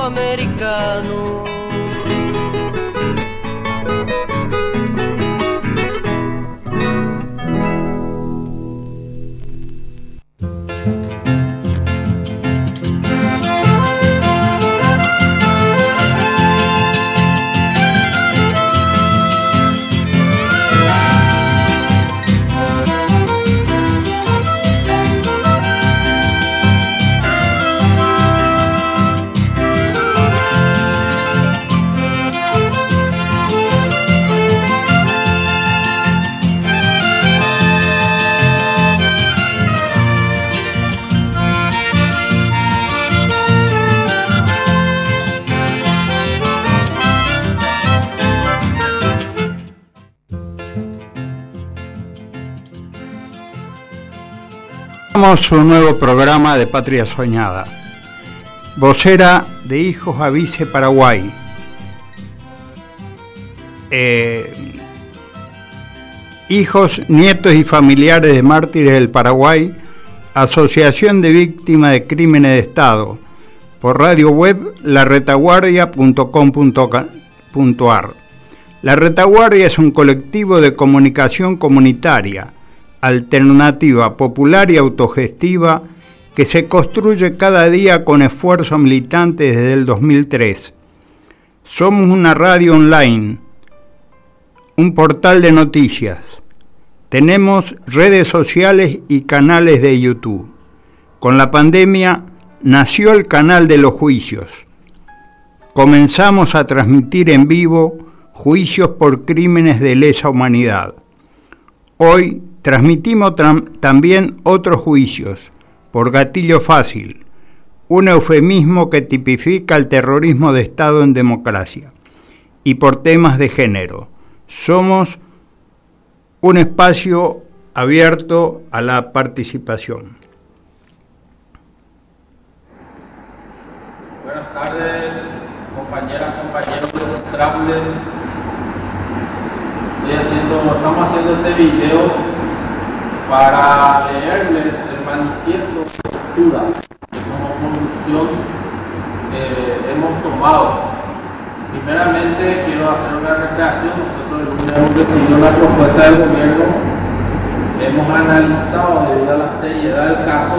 americano. Su nuevo programa de Patria Soñada. Vocera de Hijos Avise Paraguay. Eh, hijos, nietos y familiares de mártires del Paraguay, Asociación de Víctimas de Crímenes de Estado, por radio web laretaguardia.com.ar. La Retaguardia es un colectivo de comunicación comunitaria alternativa popular y autogestiva que se construye cada día con esfuerzo militante desde el 2003. Somos una radio online, un portal de noticias. Tenemos redes sociales y canales de YouTube. Con la pandemia nació el canal de los juicios. Comenzamos a transmitir en vivo juicios por crímenes de lesa humanidad. Hoy Transmitimos también otros juicios, por gatillo fácil, un eufemismo que tipifica el terrorismo de Estado en democracia, y por temas de género. Somos un espacio abierto a la participación. Buenas tardes, compañeras, compañeros de Centrable. estamos haciendo este video para leerles el manifiesto de postura que como conducción eh, hemos tomado. Primeramente quiero hacer una recreación. Nosotros el lunes hemos recibido la propuesta del gobierno, hemos analizado debido a la seriedad del caso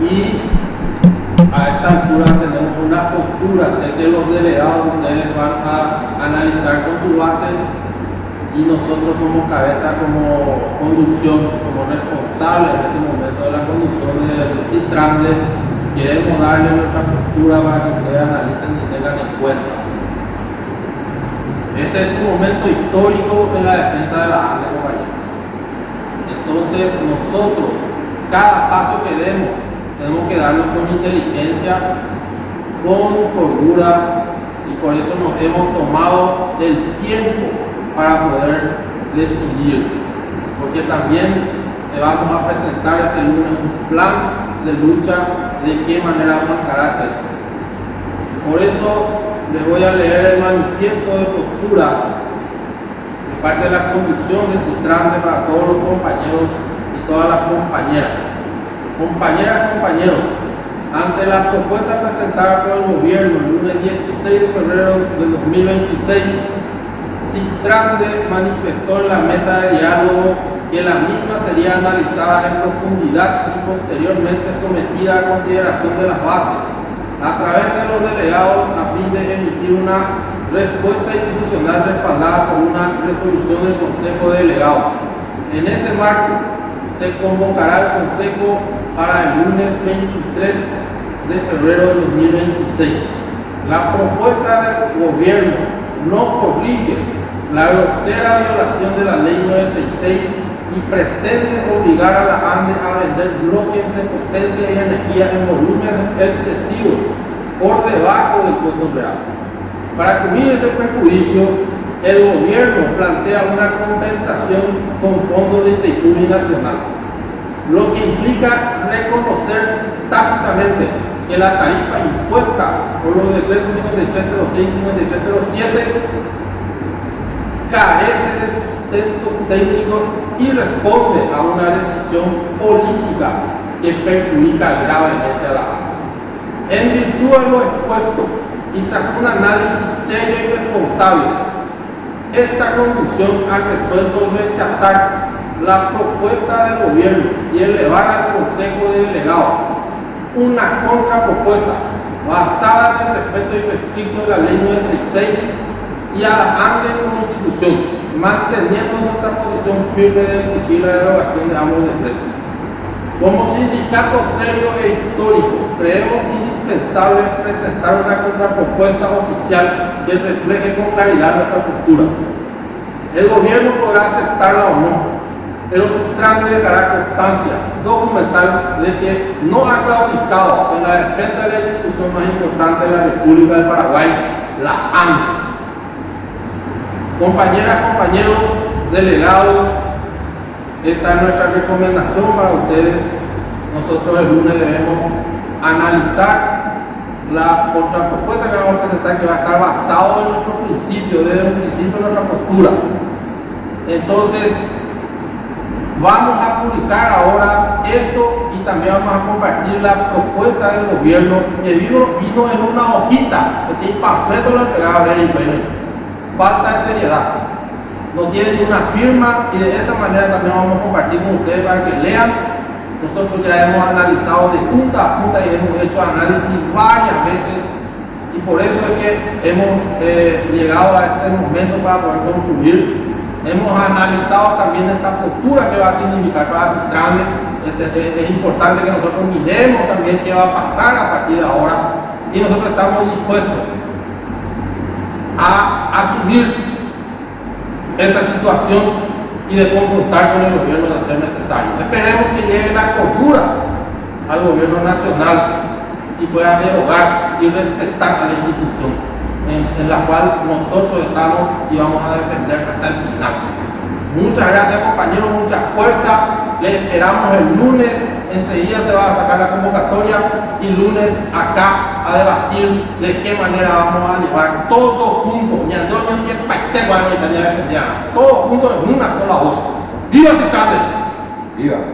y a esta altura tenemos una postura, sé que los delegados ustedes van a analizar con sus bases y nosotros como cabeza, como conducción, como responsable en este momento de la conducción del Citrande, queremos darle nuestra postura para que ustedes analicen y tengan en cuenta. Este es un momento histórico en la defensa de la ANDE, compañeros. Entonces nosotros, cada paso que demos, tenemos que darlo con inteligencia, con cordura, y por eso nos hemos tomado el tiempo para poder decidir. Porque también le vamos a presentar este lunes un plan de lucha de qué manera vamos a encarar esto. Por eso les voy a leer el manifiesto de postura de parte de la conducción de Citrande para todos los compañeros y todas las compañeras. Compañeras, compañeros, ante la propuesta presentada por el gobierno el lunes 16 de febrero de 2026, Citrande manifestó en la mesa de diálogo que la misma sería analizada en profundidad y posteriormente sometida a consideración de las bases a través de los delegados a fin de emitir una respuesta institucional respaldada por una resolución del Consejo de Delegados. En ese marco se convocará el Consejo para el lunes 23 de febrero de 2026. La propuesta del gobierno no corrige la grosera violación de la ley 966 y pretende obligar a la ANDE a vender bloques de potencia y energía en volúmenes excesivos por debajo del costo real. Para cubrir ese perjuicio, el gobierno plantea una compensación con fondos de Itaipú nacional, lo que implica reconocer tácitamente que la tarifa impuesta por los decretos 5306 y 5307 carece de sustento técnico y responde a una decisión política que perjudica gravemente a la AMA. En virtud de lo expuesto y tras un análisis serio y responsable, esta conclusión ha resuelto rechazar la propuesta del gobierno y elevar al Consejo de Delegados una contrapropuesta basada en el respeto irrestricto de la ley 966 y a la ANDE como institución, manteniendo nuestra posición firme de exigir la derogación de ambos decretos. Como sindicato serio e histórico, creemos indispensable presentar una contrapropuesta oficial que refleje con claridad nuestra postura. El gobierno podrá aceptarla o no, pero se trata de dejará constancia documental de que no ha claudicado en la defensa de la institución más importante de la República del Paraguay, la ANDE. Compañeras, compañeros, delegados, esta es nuestra recomendación para ustedes. Nosotros el lunes debemos analizar la contrapropuesta que vamos a presentar que va a estar basado en nuestro principio, desde el principio de nuestra postura. Entonces, vamos a publicar ahora esto y también vamos a compartir la propuesta del gobierno que vino, vino en una hojita, este panfleto lo entregaba a falta de seriedad. No tiene ninguna firma y de esa manera también vamos a compartir con ustedes para que lean. Nosotros ya hemos analizado de punta a punta y hemos hecho análisis varias veces y por eso es que hemos eh, llegado a este momento para poder concluir. Hemos analizado también esta postura que va a significar para Citrande. Este, es, es importante que nosotros miremos también qué va a pasar a partir de ahora y nosotros estamos dispuestos a asumir esta situación y de confrontar con el gobierno de ser necesario. Esperemos que llegue la cordura al gobierno nacional y pueda derogar y respetar a la institución en, la cual nosotros estamos y vamos a defender hasta el final. Muchas gracias compañeros, mucha fuerza. Les esperamos el lunes enseguida se va a sacar la convocatoria y lunes acá a debatir de qué manera vamos a llevar todos juntos, todos juntos en una sola voz. ¡Viva Cicate! ¡Viva!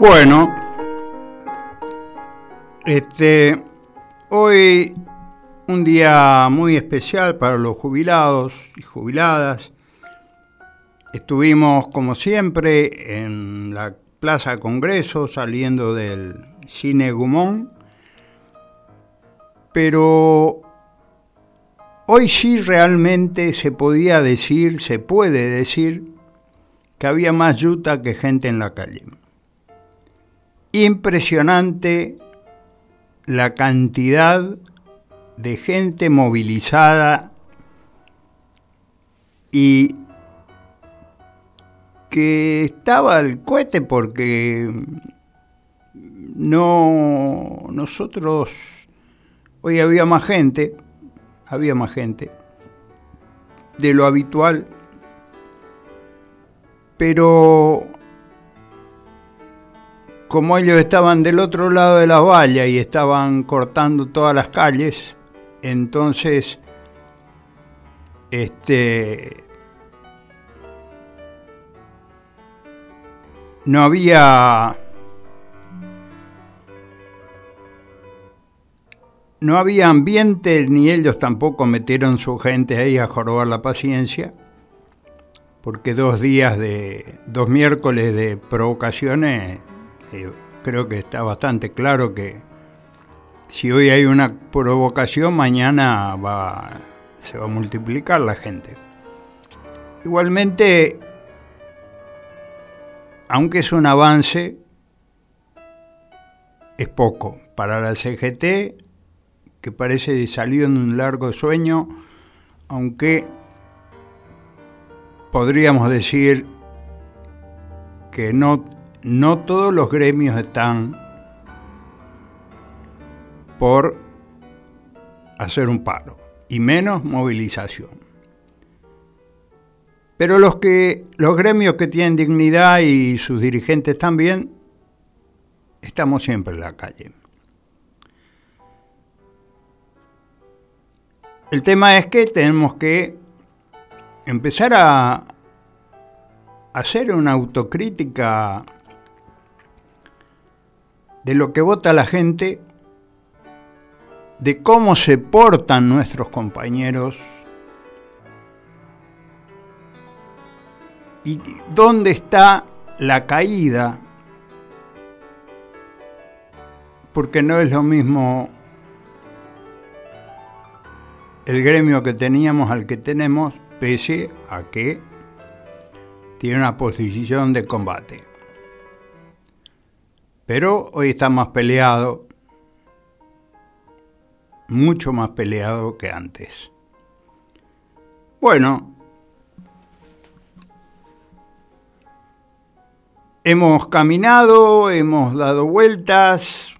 Bueno, este, hoy un día muy especial para los jubilados y jubiladas. Estuvimos, como siempre, en la Plaza Congreso, saliendo del Cine Gumón, pero hoy sí realmente se podía decir, se puede decir, que había más yuta que gente en la calle. Impresionante la cantidad de gente movilizada y que estaba el cohete porque no nosotros hoy había más gente, había más gente de lo habitual, pero como ellos estaban del otro lado de la valla y estaban cortando todas las calles, entonces, este, no había, no había ambiente, ni ellos tampoco metieron su gente ahí a jorobar la paciencia, porque dos días de, dos miércoles de provocaciones, eh, creo que está bastante claro que si hoy hay una provocación, mañana va, se va a multiplicar la gente. Igualmente, aunque es un avance, es poco. Para la CGT, que parece salido en un largo sueño, aunque podríamos decir que no, no todos los gremios están por hacer un paro y menos movilización. Pero los que los gremios que tienen dignidad y sus dirigentes también estamos siempre en la calle. El tema es que tenemos que empezar a hacer una autocrítica de lo que vota la gente de cómo se portan nuestros compañeros y dónde está la caída, porque no es lo mismo el gremio que teníamos al que tenemos, pese a que tiene una posición de combate. Pero hoy está más peleado mucho más peleado que antes. Bueno, hemos caminado, hemos dado vueltas,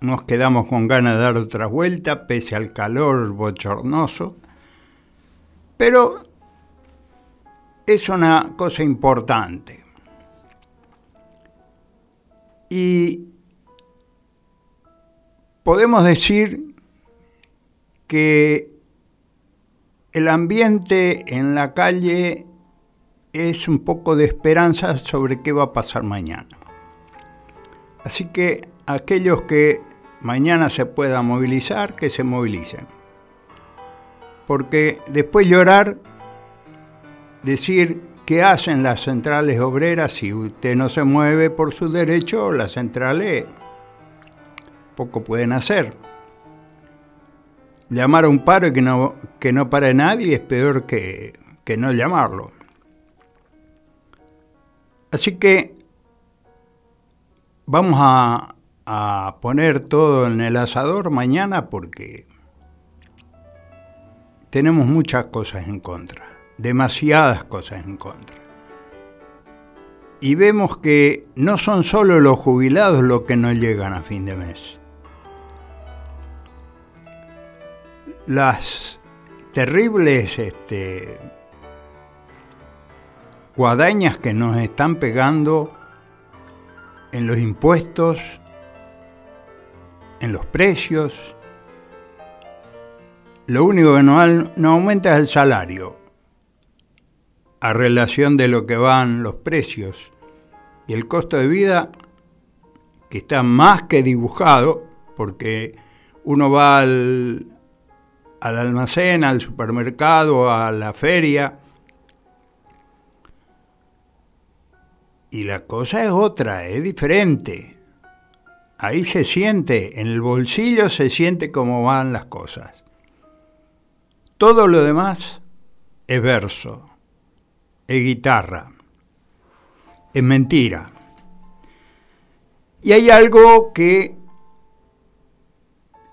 nos quedamos con ganas de dar otra vuelta, pese al calor bochornoso, pero es una cosa importante. Y podemos decir que el ambiente en la calle es un poco de esperanza sobre qué va a pasar mañana. Así que aquellos que mañana se puedan movilizar, que se movilicen. Porque después llorar, decir qué hacen las centrales obreras si usted no se mueve por su derecho, las centrales poco pueden hacer llamar a un paro y que no, que no pare nadie es peor que, que no llamarlo. Así que vamos a, a poner todo en el asador mañana porque tenemos muchas cosas en contra, demasiadas cosas en contra. Y vemos que no son solo los jubilados los que no llegan a fin de mes. las terribles este, guadañas que nos están pegando en los impuestos, en los precios. Lo único que no, no aumenta es el salario a relación de lo que van los precios y el costo de vida que está más que dibujado, porque uno va al, al almacén, al supermercado, a la feria, y la cosa es otra, es diferente. Ahí se siente, en el bolsillo se siente cómo van las cosas. Todo lo demás es verso, es guitarra, es mentira. Y hay algo que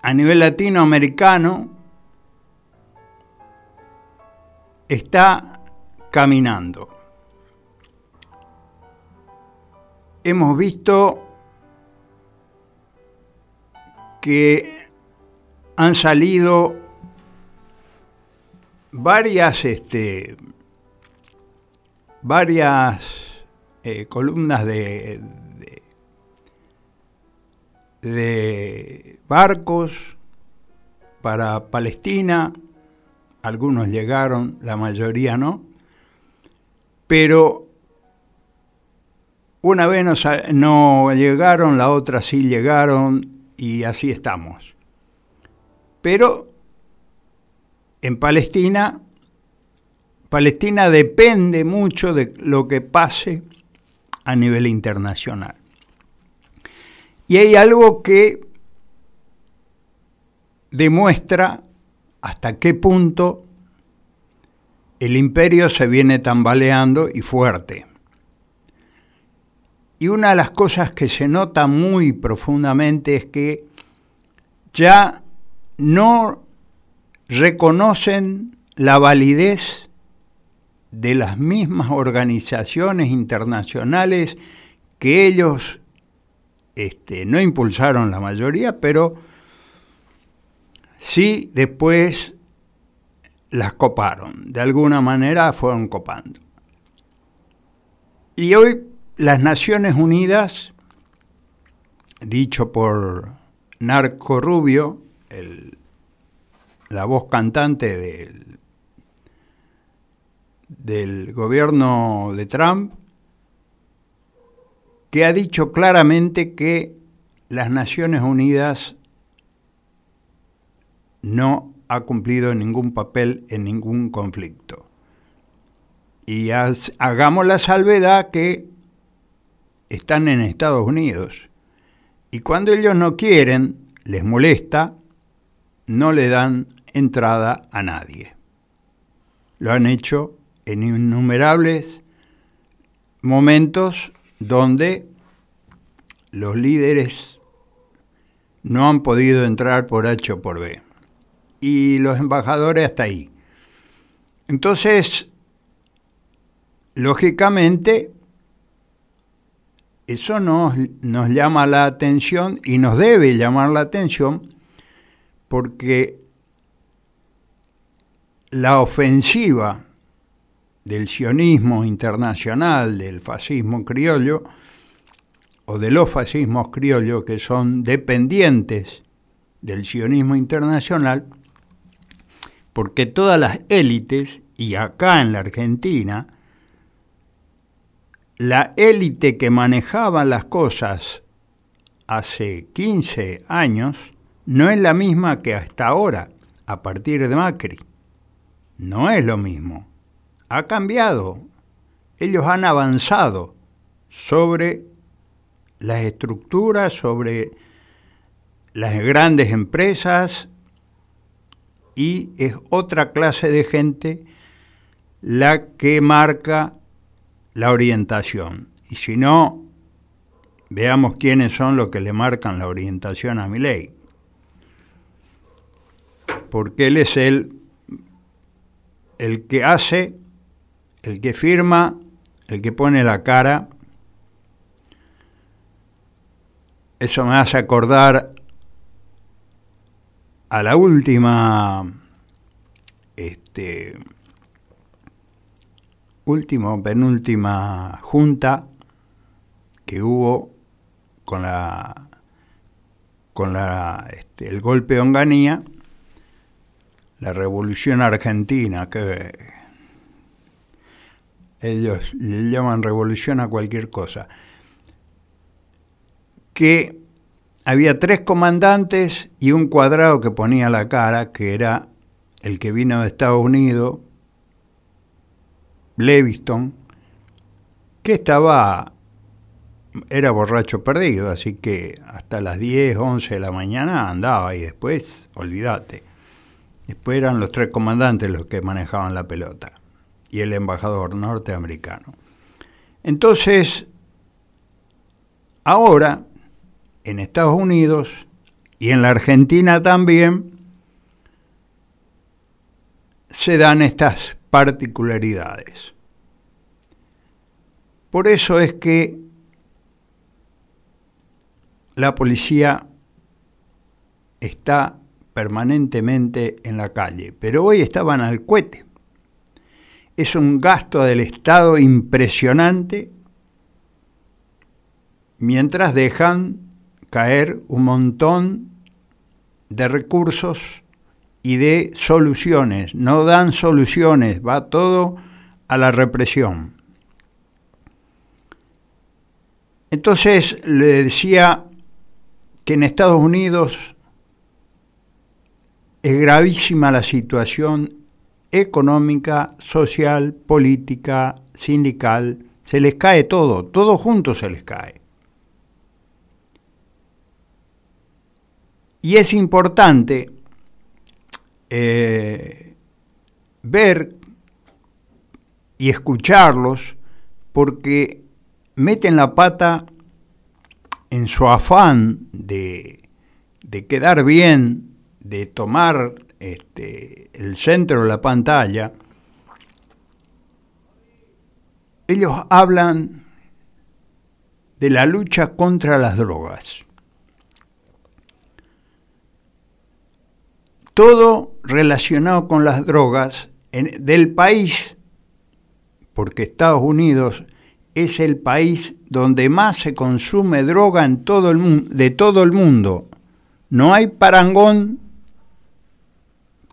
a nivel latinoamericano está caminando. Hemos visto que han salido varias, este, varias eh, columnas de, de barcos para Palestina, algunos llegaron, la mayoría no, pero una vez no, llegaron, la otra sí llegaron y así estamos. Pero en Palestina, Palestina depende mucho de lo que pase a nivel internacional. Y hay algo que demuestra hasta qué punto el imperio se viene tambaleando y fuerte. Y una de las cosas que se nota muy profundamente es que ya no reconocen la validez de las mismas organizaciones internacionales que ellos este, no impulsaron la mayoría, pero sí después las coparon, de alguna manera fueron copando. Y hoy las Naciones Unidas, dicho por Narco Rubio, la voz cantante del, del gobierno de Trump, que ha dicho claramente que las Naciones Unidas no ha cumplido ningún papel en ningún conflicto. Y hagamos la salvedad que están en Estados Unidos. Y cuando ellos no quieren, les molesta, no le dan entrada a nadie. Lo han hecho en innumerables momentos donde los líderes no han podido entrar por H o por B. Y los embajadores hasta ahí. Entonces, lógicamente, eso nos, nos llama la atención y nos debe llamar la atención porque la ofensiva del sionismo internacional, del fascismo criollo, o de los fascismos criollos que son dependientes del sionismo internacional, porque todas las élites, y acá en la Argentina, la élite que manejaba las cosas hace 15 años no es la misma que hasta ahora, a partir de Macri. No es lo mismo. Ha cambiado. Ellos han avanzado sobre las estructuras, sobre las grandes empresas y es otra clase de gente la que marca la orientación. Y si no, veamos quiénes son los que le marcan la orientación a mi ley. Porque él es el, el que hace, el que firma, el que pone la cara. Eso me hace acordar a la última este, última penúltima junta que hubo con la con la este, el golpe de Onganía, la revolución argentina, que ellos le llaman revolución a cualquier cosa, que había tres comandantes y un cuadrado que ponía la cara, que era el que vino de Estados Unidos, Leviston, que estaba, era borracho perdido, así que hasta las 10, 11 de la mañana andaba y después, olvídate. Después eran los tres comandantes los que manejaban la pelota y el embajador norteamericano. Entonces, ahora, en Estados Unidos y en la Argentina también, se dan estas particularidades. Por eso es que la policía está permanentemente en la calle, pero hoy estaban al cohete. Es un gasto del Estado impresionante mientras dejan caer un montón de recursos y de soluciones. No dan soluciones, va todo a la represión. Entonces le decía que en Estados Unidos es gravísima la situación económica, social, política, sindical, se les cae todo, todo junto se les cae. Y es importante eh, ver y escucharlos porque meten la pata en su afán de, quedar bien, de tomar este, el centro de la pantalla, ellos hablan de la lucha contra las drogas. Todo relacionado con las drogas del país, porque Estados Unidos es el país donde más se consume droga en todo el de todo el mundo. No hay parangón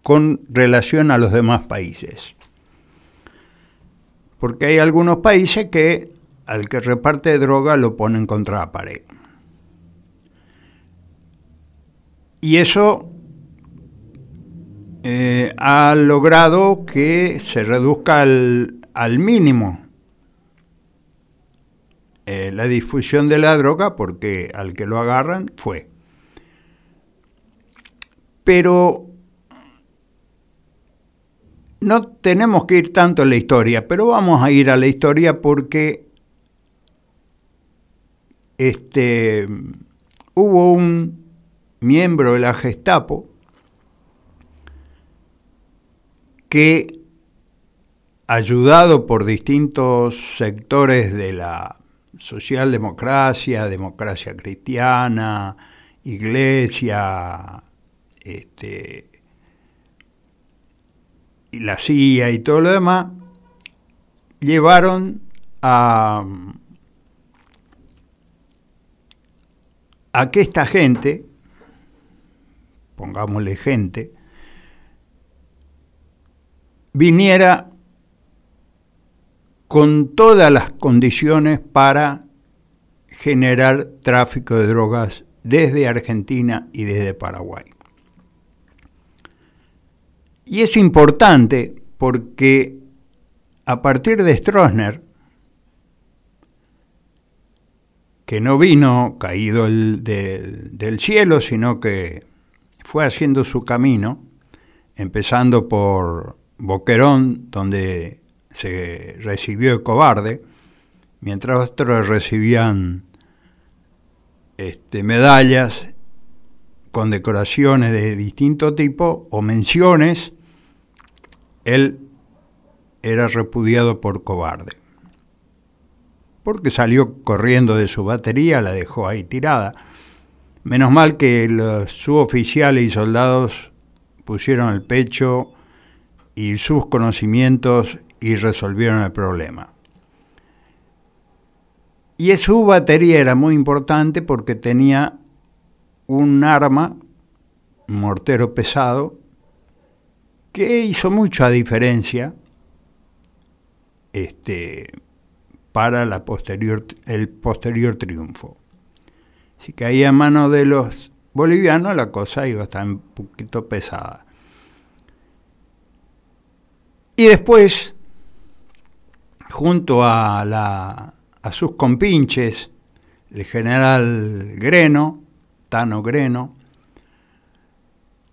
con relación a los demás países. Porque hay algunos países que al que reparte droga lo ponen contra la pared. Y eso eh, ha logrado que se reduzca al mínimo eh, la difusión de la droga porque al que lo agarran fue. Pero no tenemos que ir tanto a la historia, pero vamos a ir a la historia porque este, hubo un miembro de la Gestapo que, ayudado por distintos sectores de la socialdemocracia, democracia cristiana, iglesia, este, y la CIA y todo lo demás, llevaron a, a que esta gente, pongámosle gente, viniera con todas las condiciones para generar tráfico de drogas desde Argentina y desde Paraguay. Y es importante porque a partir de Stroessner, que no vino caído del cielo, sino que fue haciendo su camino, empezando por Boquerón, donde se recibió de cobarde, mientras otros recibían este, medallas con decoraciones de distinto tipo o menciones, él era repudiado por cobarde. Porque salió corriendo de su batería, la dejó ahí tirada. Menos mal que los suboficiales y soldados pusieron el pecho y sus conocimientos y resolvieron el problema. Y su batería era muy importante porque tenía un arma, un mortero pesado, que hizo mucha diferencia este, para la posterior, el posterior triunfo. Si caía en manos de los bolivianos, la cosa iba a estar un poquito pesada. Y después, junto a, la, a sus compinches, el general Greno, Greno,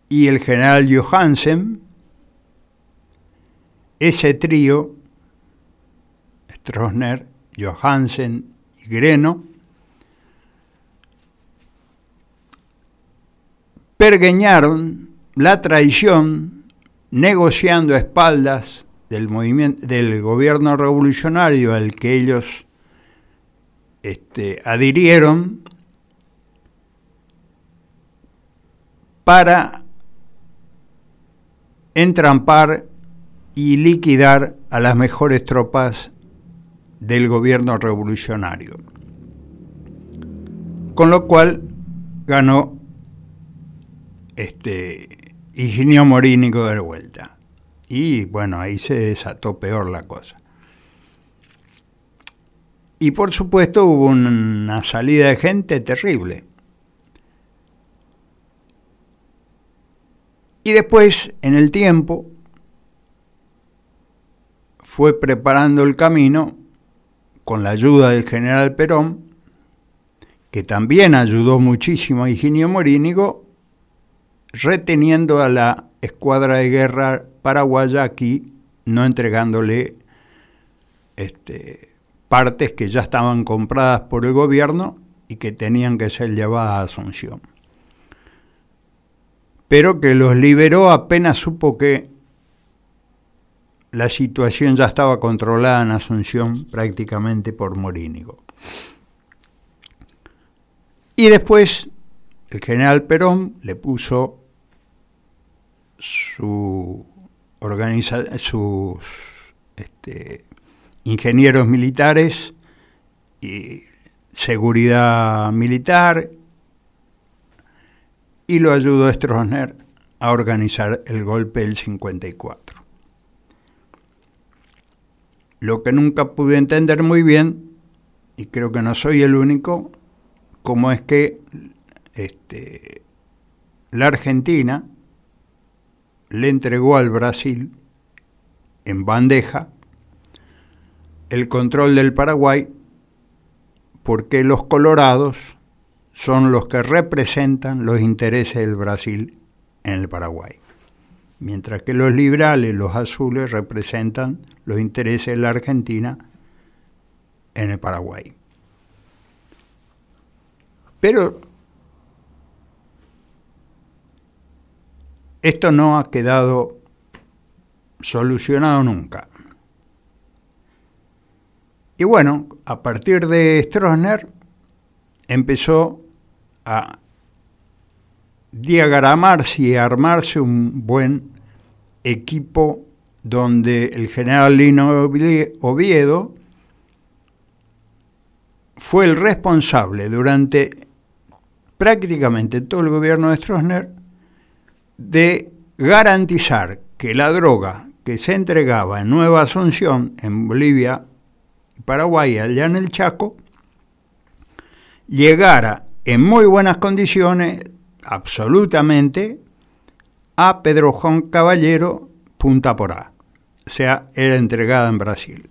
y el general Johansen, ese trío, Stroessner, Johansen y Greno, pergueñaron la traición negociando a espaldas del, movimiento, del gobierno revolucionario al que ellos este, adhirieron para entrampar y liquidar a las mejores tropas del gobierno revolucionario. Con lo cual ganó este Higinio Morínico de vuelta. Y bueno, ahí se desató peor la cosa. Y por supuesto hubo una salida de gente terrible. Y después, en el tiempo, fue preparando el camino con la ayuda del general Perón, que también ayudó muchísimo a Higinio Morínigo, reteniendo a la escuadra de guerra paraguaya aquí, no entregándole este, partes que ya estaban compradas por el gobierno y que tenían que ser llevadas a Asunción pero que los liberó apenas supo que la situación ya estaba controlada en Asunción prácticamente por Morínigo. Y después el general Perón le puso su sus este, ingenieros militares y seguridad militar y lo ayudó Stroessner a organizar el golpe del 54. Lo que nunca pude entender muy bien, y creo que no soy el único, como es que este, la Argentina le entregó al Brasil en bandeja el control del Paraguay porque los colorados son los que representan los intereses del Brasil en el Paraguay, mientras que los liberales, los azules, representan los intereses de la Argentina en el Paraguay. Pero esto no ha quedado solucionado nunca. Y bueno, a partir de Stroessner empezó a diagramarse y armarse un buen equipo donde el general Lino Oviedo fue el responsable durante prácticamente todo el gobierno de Stroessner de garantizar que la droga que se entregaba en Nueva Asunción, en Bolivia Paraguay, allá en el Chaco, llegara en muy buenas condiciones, absolutamente, a Pedro Juan Caballero, Punta Porá. O sea, era entregada en Brasil.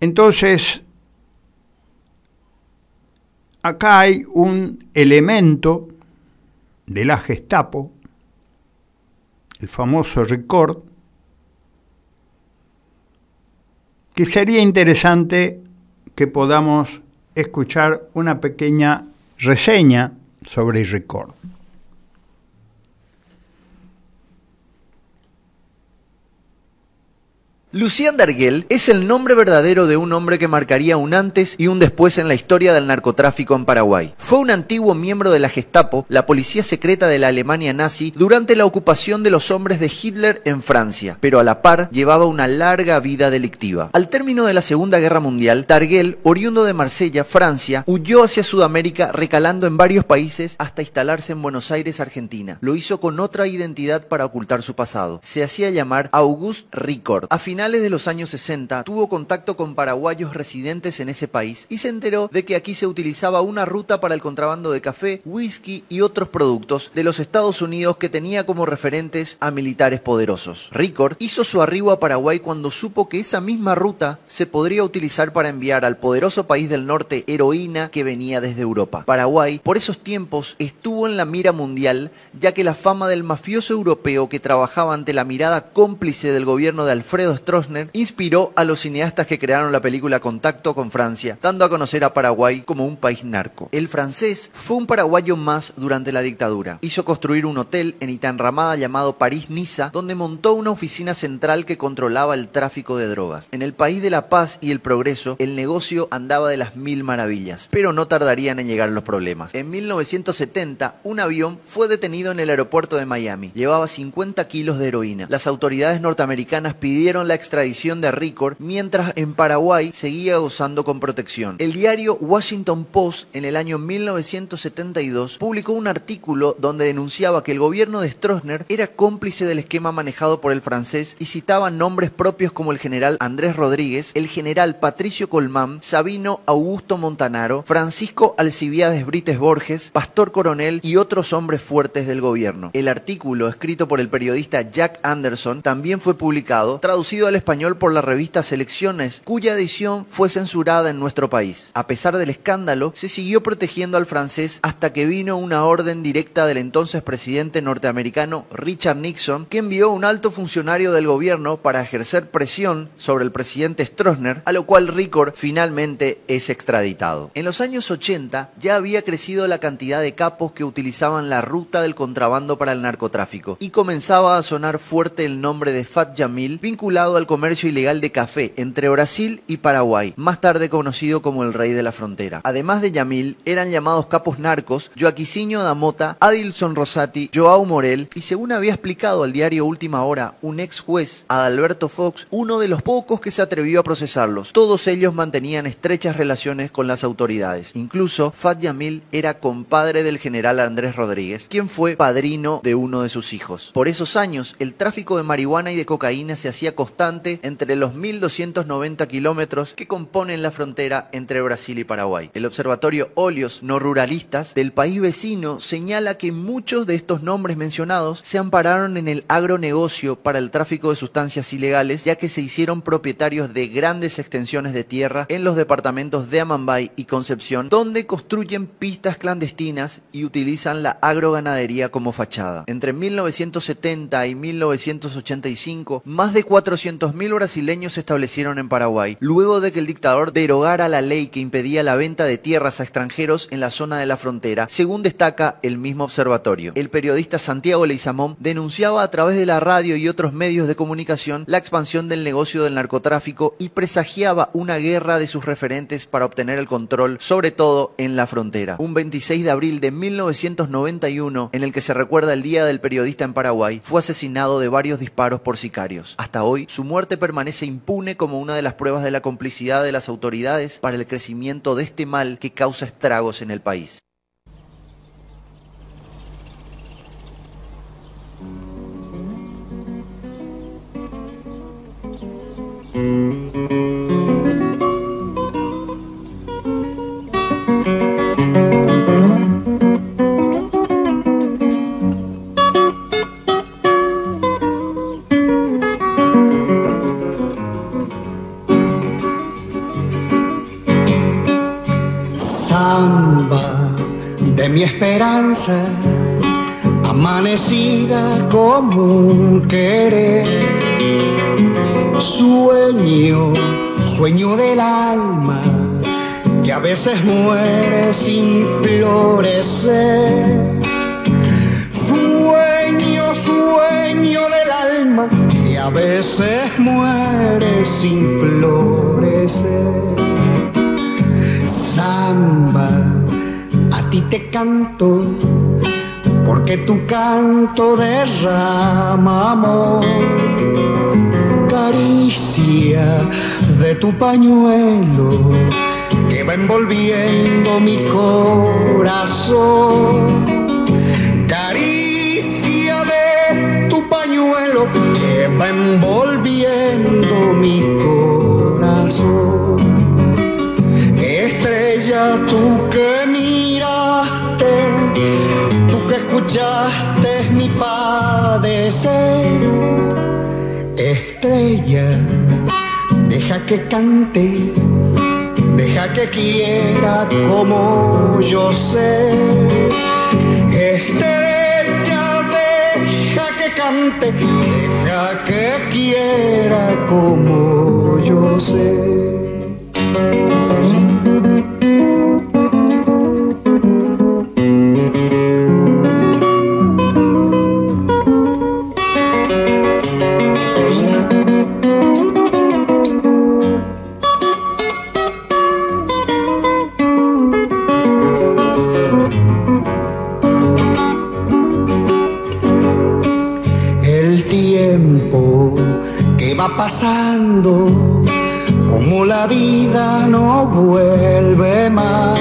Entonces, acá hay un elemento de la Gestapo, el famoso record, que sería interesante que podamos escuchar una pequeña reseña sobre record. Lucien Darguel es el nombre verdadero de un hombre que marcaría un antes y un después en la historia del narcotráfico en Paraguay. Fue un antiguo miembro de la Gestapo, la policía secreta de la Alemania nazi, durante la ocupación de los hombres de Hitler en Francia, pero a la par llevaba una larga vida delictiva. Al término de la Segunda Guerra Mundial, Darguel, oriundo de Marsella, Francia, huyó hacia Sudamérica recalando en varios países hasta instalarse en Buenos Aires, Argentina. Lo hizo con otra identidad para ocultar su pasado. Se hacía llamar August Ricord. A finales finales de los años 60 tuvo contacto con paraguayos residentes en ese país y se enteró de que aquí se utilizaba una ruta para el contrabando de café, whisky y otros productos de los Estados Unidos que tenía como referentes a militares poderosos. Ricord hizo su arribo a Paraguay cuando supo que esa misma ruta se podría utilizar para enviar al poderoso país del norte heroína que venía desde Europa. Paraguay, por esos tiempos, estuvo en la mira mundial, ya que la fama del mafioso europeo que trabajaba ante la mirada cómplice del gobierno de Alfredo Stroessner inspiró a los cineastas que crearon la película Contacto con Francia, dando a conocer a Paraguay como un país narco. El francés fue un paraguayo más durante la dictadura. Hizo construir un hotel en Itanramada llamado París-Niza, donde montó una oficina central que controlaba el tráfico de drogas. En el país de la paz y el progreso, el negocio andaba de las mil maravillas, pero no tardarían en llegar los problemas. En 1970, un avión fue detenido en el aeropuerto de Miami. Llevaba 50 kilos de heroína. Las autoridades norteamericanas pidieron la extradición de Ricord, mientras en Paraguay seguía gozando con protección. El diario Washington Post en el año 1972 publicó un artículo donde denunciaba que el gobierno de Stroessner era cómplice del esquema manejado por el francés y citaba nombres propios como el general Andrés Rodríguez, el general Patricio Colmán, Sabino Augusto Montanaro, Francisco Alcibiades Brites Borges, Pastor Coronel y otros hombres fuertes del gobierno. El artículo, escrito por el periodista Jack Anderson, también fue publicado, traducido al español por la revista Selecciones, cuya edición fue censurada en nuestro país. A pesar del escándalo, se siguió protegiendo al francés hasta que vino una orden directa del entonces presidente norteamericano Richard Nixon, que envió un alto funcionario del gobierno para ejercer presión sobre el presidente Stroessner, a lo cual Ricord finalmente es extraditado. En los años 80 ya había crecido la cantidad de capos que utilizaban la ruta del contrabando para el narcotráfico y comenzaba a sonar fuerte el nombre de Fat Yamil vinculado al comercio ilegal de café entre Brasil y Paraguay, más tarde conocido como el rey de la frontera. Además de Yamil, eran llamados capos narcos Joaquiciño da Mota, Adilson Rosati, Joao Morel y según había explicado al diario Última Hora un ex juez, Adalberto Fox, uno de los pocos que se atrevió a procesarlos. Todos ellos mantenían estrechas relaciones con las autoridades. Incluso Fat Yamil era compadre del general Andrés Rodríguez, quien fue padrino de uno de sus hijos. Por esos años, el tráfico de marihuana y de cocaína se hacía constante entre los 1.290 kilómetros que componen la frontera entre Brasil y Paraguay. El observatorio Óleos No Ruralistas del país vecino señala que muchos de estos nombres mencionados se ampararon en el agronegocio para el tráfico de sustancias ilegales, ya que se hicieron propietarios de grandes extensiones de tierra en los departamentos de Amambay y Concepción, donde construyen pistas clandestinas y utilizan la agroganadería como fachada. Entre 1970 y 1985, más de 400.000 brasileños se establecieron en Paraguay, luego de que el dictador derogara la ley que impedía la venta de tierras a extranjeros en la zona de la frontera, según destaca el mismo observatorio. El periodista Santiago Leizamón denunciaba a través de la radio y otros medios de comunicación la expansión del negocio del narcotráfico y presagiaba una guerra de sus referentes para obtener el control, sobre todo en la frontera. Un 26 de abril de 1991, en el que se recuerda el Día del Periodista en Paraguay, fue asesinado de varios disparos por sicarios. Hasta hoy, su muerte permanece impune como una de las pruebas de la complicidad de las autoridades para el crecimiento de este mal que causa estragos en el país. De mi esperanza, amanecida como un querer. Sueño, sueño del alma, que a veces muere sin florecer. Sueño, sueño del alma, que a veces muere sin florecer. A ti te canto, porque tu canto derrama amor. Caricia de tu pañuelo que va envolviendo mi corazón. Caricia de tu pañuelo que va envolviendo mi escuchaste mi padecer. Estrella, deja que cante, deja que quiera como yo sé. Estrella, deja que cante, deja que quiera como yo sé. Pasando, como la vida no vuelve más.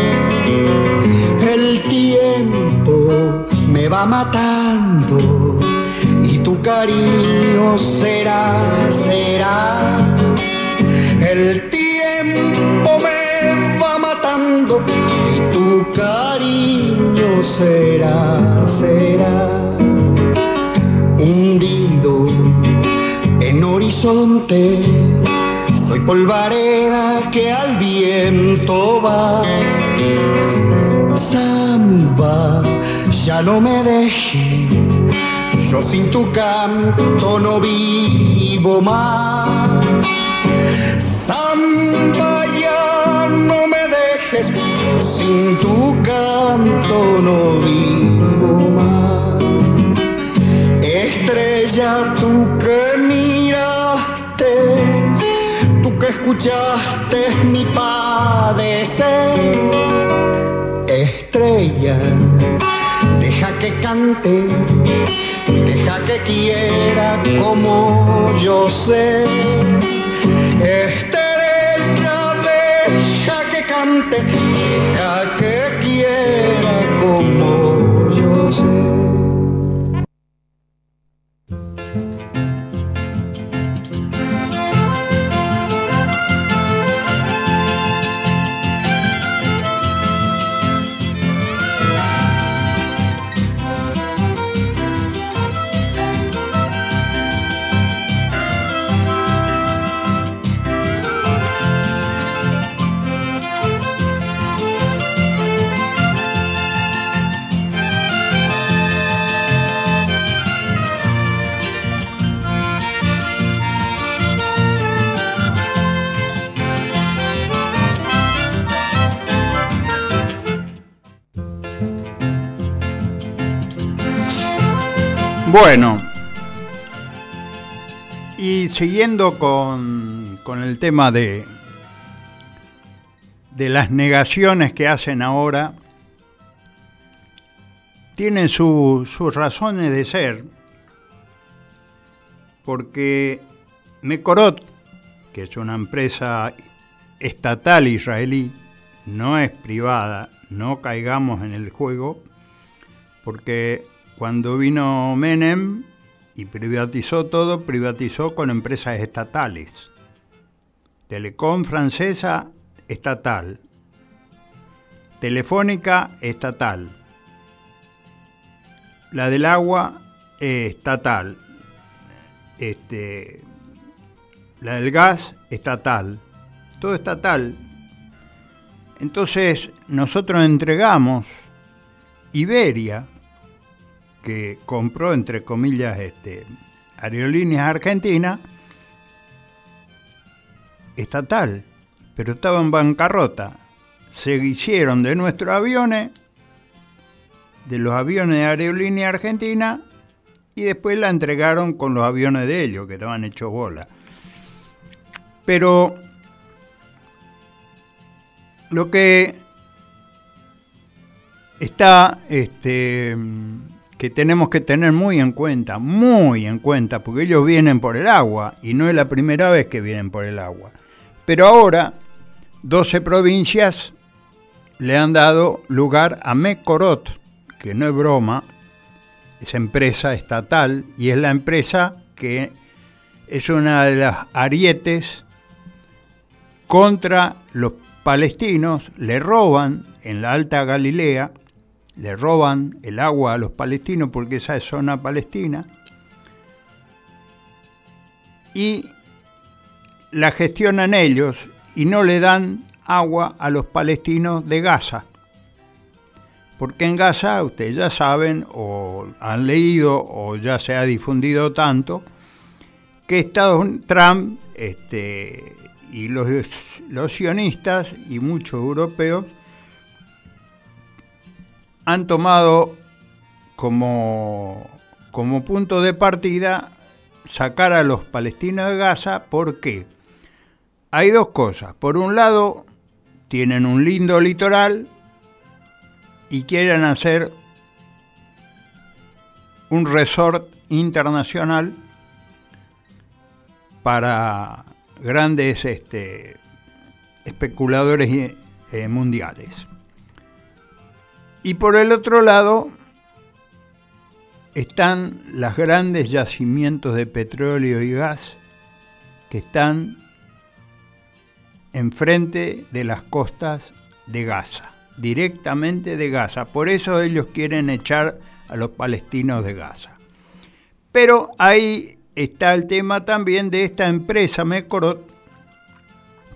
El tiempo me va matando y tu cariño será, será. El tiempo me va matando y tu cariño será, será Soy polvareda que al viento va. Samba, ya no me dejes. Yo sin tu canto no vivo más. Samba, ya no me dejes. Sin tu canto no vivo más. Estrella, tú que escuchaste mi padecer. Estrella, deja que cante, deja que quiera como yo sé. Estrella, deja que cante, deja que Bueno, y siguiendo con, con el tema de, de las negaciones que hacen ahora, tienen su- sus razones de ser, porque Mekorot, que es una empresa estatal israelí, no es privada, no caigamos en el juego, porque cuando vino Menem y privatizó todo, privatizó con empresas estatales. Telecom francesa, estatal. Telefónica, estatal. La del agua, estatal. Este, la del gas, estatal. Todo estatal. Entonces, nosotros entregamos Iberia, que compró, entre comillas, este, Aerolíneas Argentina, estatal, pero estaba en bancarrota. Se hicieron de nuestros aviones, de los aviones de Aerolínea Argentina, y después la entregaron con los aviones de ellos, que estaban hechos bola. Pero lo que está, este, que tenemos que tener muy en cuenta, muy en cuenta, porque ellos vienen por el agua y no es la primera vez que vienen por el agua. Pero ahora, 12 provincias le han dado lugar a Mecorot, que no es broma, es empresa estatal y es la empresa que es una de las arietes contra los palestinos, le roban en la Alta Galilea le roban el agua a los palestinos porque esa es zona palestina, y la gestionan ellos y no le dan agua a los palestinos de Gaza. Porque en Gaza, ustedes ya saben o han leído o ya se ha difundido tanto, que Estados Trump este, y los, los sionistas y muchos europeos han tomado como, como punto de partida sacar a los palestinos de Gaza. ¿Por qué? Hay dos cosas. Por un lado, tienen un lindo litoral y quieren hacer un resort internacional para grandes este, especuladores eh, mundiales. Y por el otro lado están los grandes yacimientos de petróleo y gas que están enfrente de las costas de Gaza, directamente de Gaza. Por eso ellos quieren echar a los palestinos de Gaza. Pero ahí está el tema también de esta empresa Mekorot,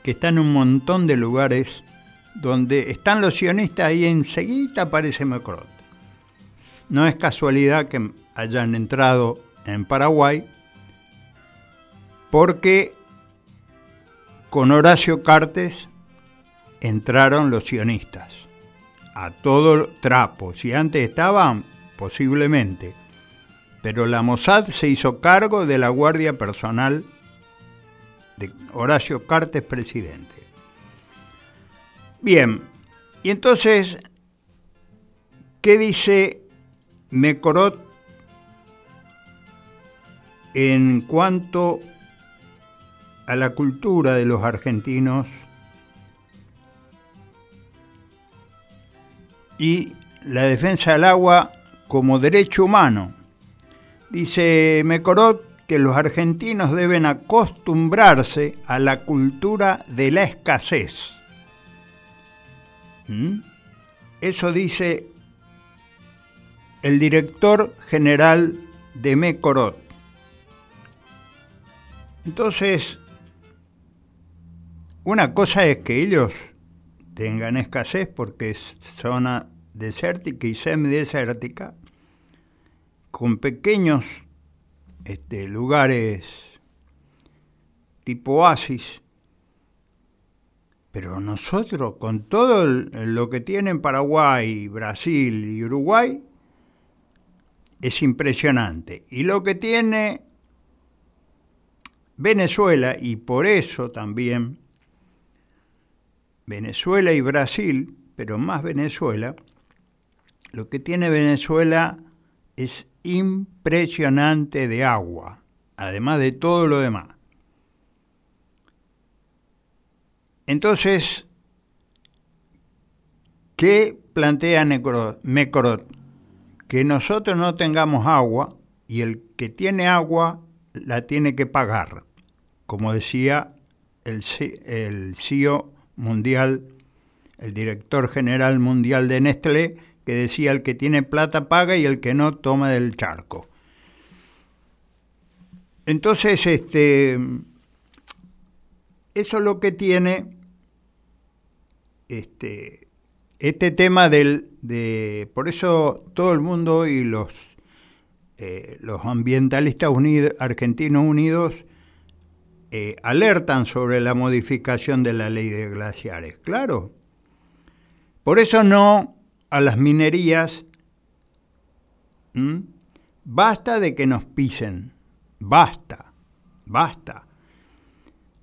que está en un montón de lugares donde están los sionistas y enseguida aparece Mekorot. No es casualidad que hayan entrado en Paraguay, porque con Horacio Cartes entraron los sionistas a todo trapo. Si antes estaban, posiblemente. Pero la Mossad se hizo cargo de la guardia personal de Horacio Cartes, presidente. Bien, y entonces, ¿qué dice Mecorot en cuanto a la cultura de los argentinos y la defensa del agua como derecho humano. Dice Mecorot que los argentinos deben acostumbrarse a la cultura de la escasez. ¿Mm? Eso dice el director general de Mecorot. Entonces, una cosa es que ellos tengan escasez porque es zona desértica y semidesértica, con pequeños este, lugares tipo oasis, pero nosotros con todo lo que tienen Paraguay, Brasil y Uruguay, es impresionante. Y lo que tiene Venezuela, y por eso también Venezuela y Brasil, pero más Venezuela, lo que tiene Venezuela es impresionante de agua, además de todo lo demás. Entonces, ¿qué plantea Mecorot? Que nosotros no tengamos agua y el que tiene agua la tiene que pagar, como decía el, el CEO mundial, el director general mundial de Nestlé, que decía el que tiene plata paga y el que no toma del charco. Entonces, este, eso es lo que tiene este, este tema del, de, por eso todo el mundo y los, eh, los ambientalistas argentinos unidos eh, alertan sobre la modificación de la ley de glaciares, claro. Por eso no a las minerías, basta de que nos pisen, basta, basta.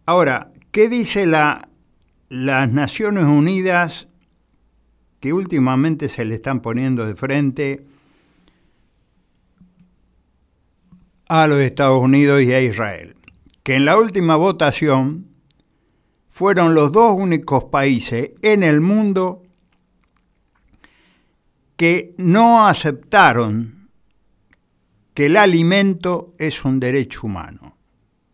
Ahora, ¿qué dice la, las Naciones Unidas que últimamente se le están poniendo de frente a los Estados Unidos y a Israel? que en la última votación fueron los dos únicos países en el mundo que no aceptaron que el alimento es un derecho humano.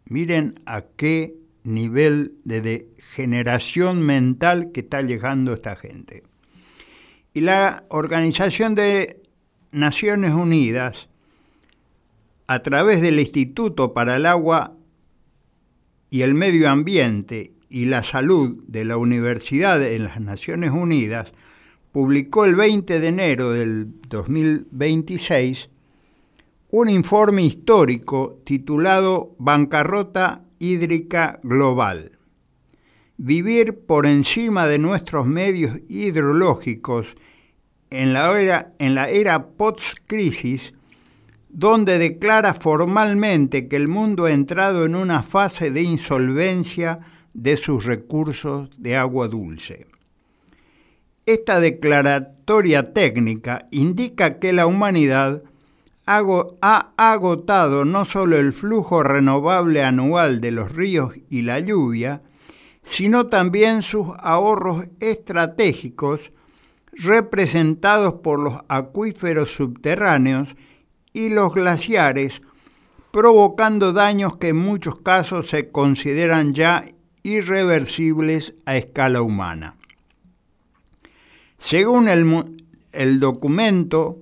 Miren a qué nivel de degeneración mental que está llegando esta gente. Y la Organización de Naciones Unidas, a través del Instituto para el Agua y el Medio Ambiente y la Salud de la Universidad de las Naciones Unidas, publicó el 20 de enero del 2026 un informe histórico titulado Bancarrota Hídrica Global. Vivir por encima de nuestros medios hidrológicos en la era, en la era post-crisis, donde declara formalmente que el mundo ha entrado en una fase de insolvencia de sus recursos de agua dulce. Esta declaratoria técnica indica que la humanidad ha agotado no solo el flujo renovable anual de los ríos y la lluvia, sino también sus ahorros estratégicos representados por los acuíferos subterráneos y los glaciares, provocando daños que en muchos casos se consideran ya irreversibles a escala humana. Según el, documento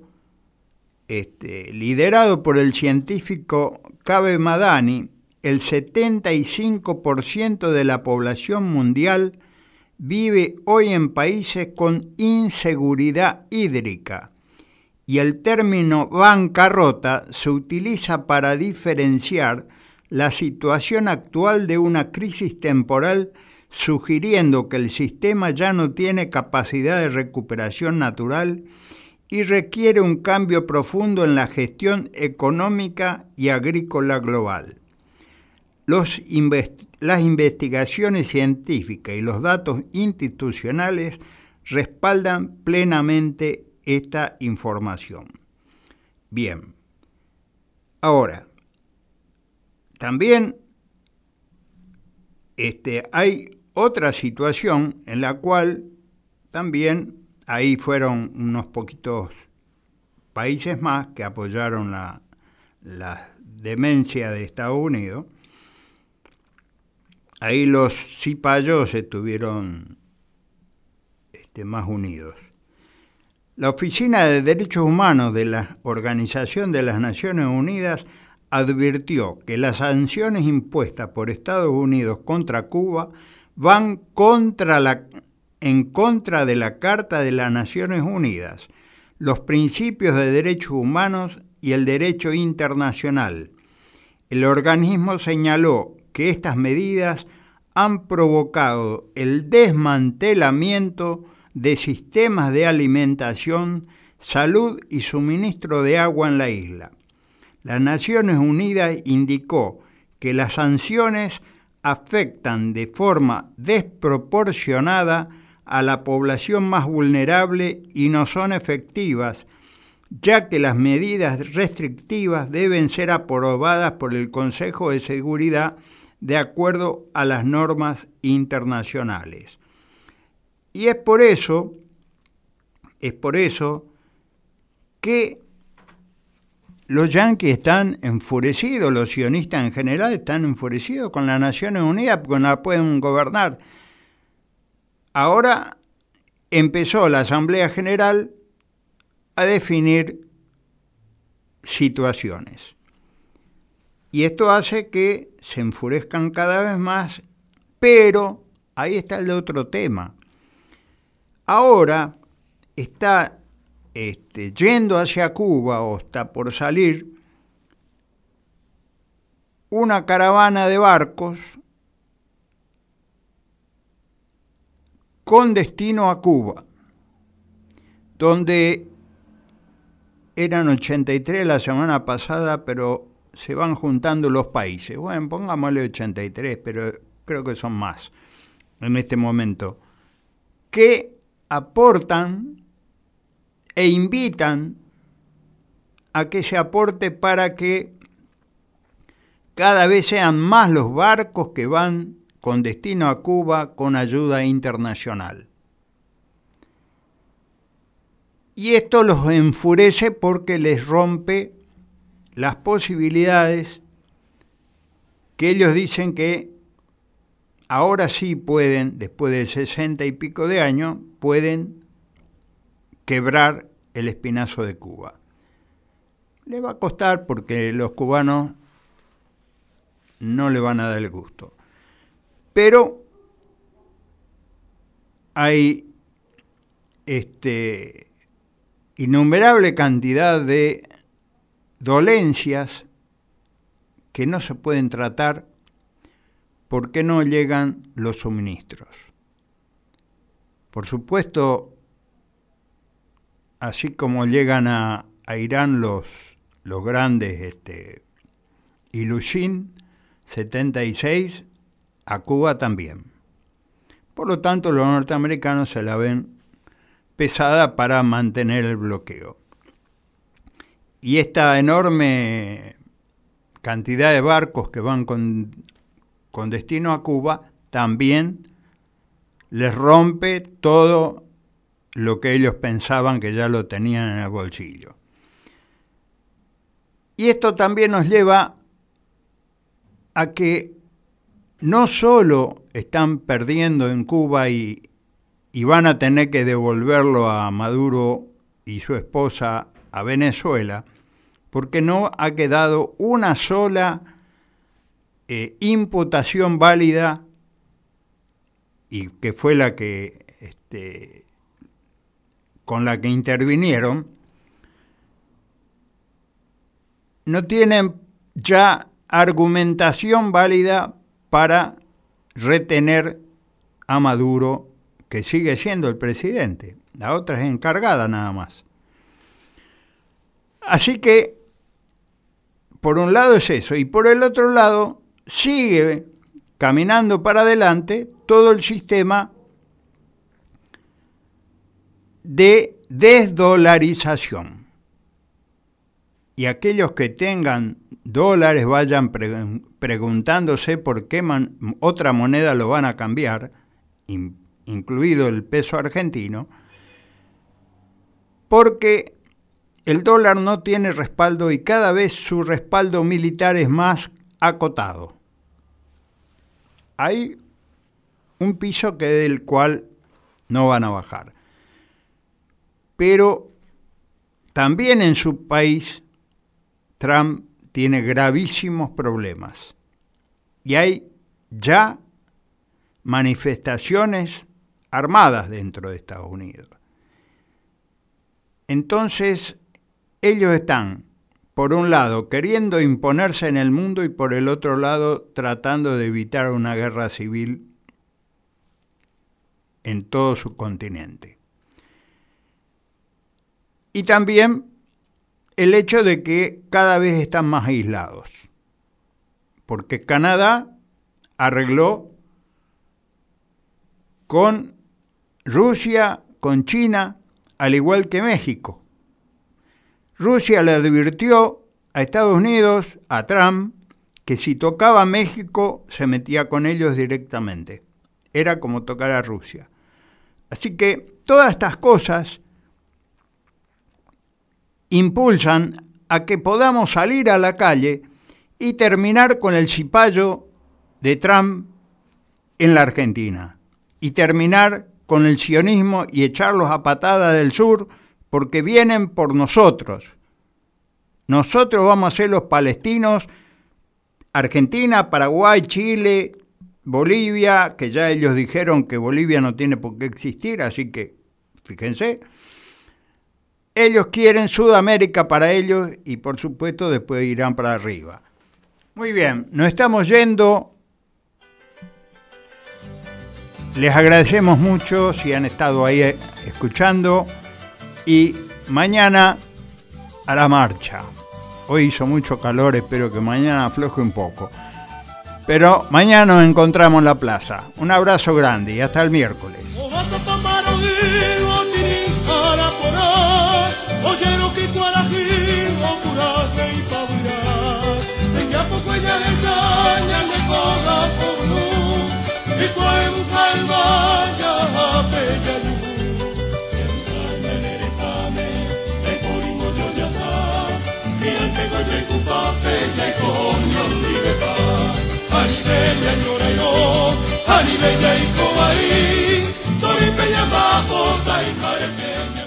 este, liderado por el científico Kabe Madani, el 75% de la población mundial vive hoy en países con inseguridad hídrica y el término bancarrota se utiliza para diferenciar la situación actual de una crisis temporal sugiriendo que el sistema ya no tiene capacidad de recuperación natural y requiere un cambio profundo en la gestión económica y agrícola global. Las investigaciones científicas y los datos institucionales respaldan plenamente esta información. Bien, ahora, también este, hay otra situación en la cual también ahí fueron unos poquitos países más que apoyaron la, demencia de Estados Unidos. Ahí los cipayos estuvieron este, más unidos. La Oficina de Derechos Humanos de la Organización de las Naciones Unidas advirtió que las sanciones impuestas por Estados Unidos contra Cuba van en contra de la Carta de las Naciones Unidas, los principios de derechos humanos y el derecho internacional. El organismo señaló que estas medidas han provocado el desmantelamiento de sistemas de alimentación, salud y suministro de agua en la isla. Las Naciones Unidas indicó que las sanciones afectan de forma desproporcionada a la población más vulnerable y no son efectivas, ya que las medidas restrictivas deben ser aprobadas por el Consejo de Seguridad de acuerdo a las normas internacionales. Y es por eso, es por eso que los yanquis están enfurecidos, los sionistas en general están enfurecidos con las Naciones Unidas porque no la pueden gobernar. Ahora empezó la Asamblea General a definir situaciones. Y esto hace que se enfurezcan cada vez más, pero ahí está el otro tema. Ahora está este, yendo hacia Cuba o está por salir una caravana de barcos con destino a Cuba, donde eran 83 la semana pasada, pero se van juntando los países. Bueno, pongámosle 83, pero creo que son más en este momento, que aportan e invitan a que se aporte para que cada vez sean más los barcos que van con destino a Cuba con ayuda internacional. Y esto los enfurece porque les rompe las posibilidades que ellos dicen que ahora sí pueden, después de sesenta y pico de años, pueden quebrar el espinazo de Cuba. Le va a costar porque los cubanos no le van a dar el gusto. Pero hay este, innumerable cantidad de dolencias que no se pueden tratar porque no llegan los suministros. Por supuesto, así como llegan a, Irán los, los grandes este, Ilushin 76, a Cuba también. Por lo tanto, los norteamericanos se la ven pesada para mantener el bloqueo. Y esta enorme cantidad de barcos que van con, destino a Cuba también les rompe todo lo que ellos pensaban que ya lo tenían en el bolsillo. Y esto también nos lleva a que no solo están perdiendo en Cuba y van a tener que devolverlo a Maduro y su esposa a Venezuela, porque no ha quedado una sola eh, imputación válida y que fue la que este, con la que intervinieron, no tienen ya argumentación válida para retener a Maduro, que sigue siendo el presidente. La otra es encargada nada más. Así que, por un lado es eso, y por el otro lado, sigue caminando para adelante todo el sistema de desdolarización. Y aquellos que tengan dólares vayan preguntándose por qué otra moneda lo van a cambiar, incluido el peso argentino, porque el dólar no tiene respaldo y cada vez su respaldo militar es más acotado. Hay un piso que del cual no van a bajar. Pero también en su país Trump tiene gravísimos problemas. Y hay ya manifestaciones armadas dentro de Estados Unidos. Entonces, ellos están, por un lado, queriendo imponerse en el mundo y por el otro lado, tratando de evitar una guerra civil en todo su continente. Y también el hecho de que cada vez están más aislados, porque Canadá arregló con Rusia, con China, al igual que México. Rusia le advirtió a Estados Unidos, a Trump, que si tocaba México se metía con ellos directamente. Era como tocar a Rusia. Así que todas estas cosas impulsan a que podamos salir a la calle y terminar con el cipallo de Trump en la Argentina y terminar con el sionismo y echarlos a patada del sur porque vienen por nosotros. Nosotros vamos a ser los palestinos, Argentina, Paraguay, Chile, Bolivia, que ya ellos dijeron que Bolivia no tiene por qué existir, así que fíjense, ellos quieren Sudamérica para ellos y por supuesto después irán para arriba. Muy bien, nos estamos yendo. Les agradecemos mucho si han estado ahí escuchando y mañana a la marcha. Hoy hizo mucho calor, espero que mañana afloje un poco. Pero mañana nos encontramos en la plaza. Un abrazo grande y hasta el miércoles. bella y con de paz. Ani bella y oreno, ani bella y cobarí, tori peña mapo, tai mare peña.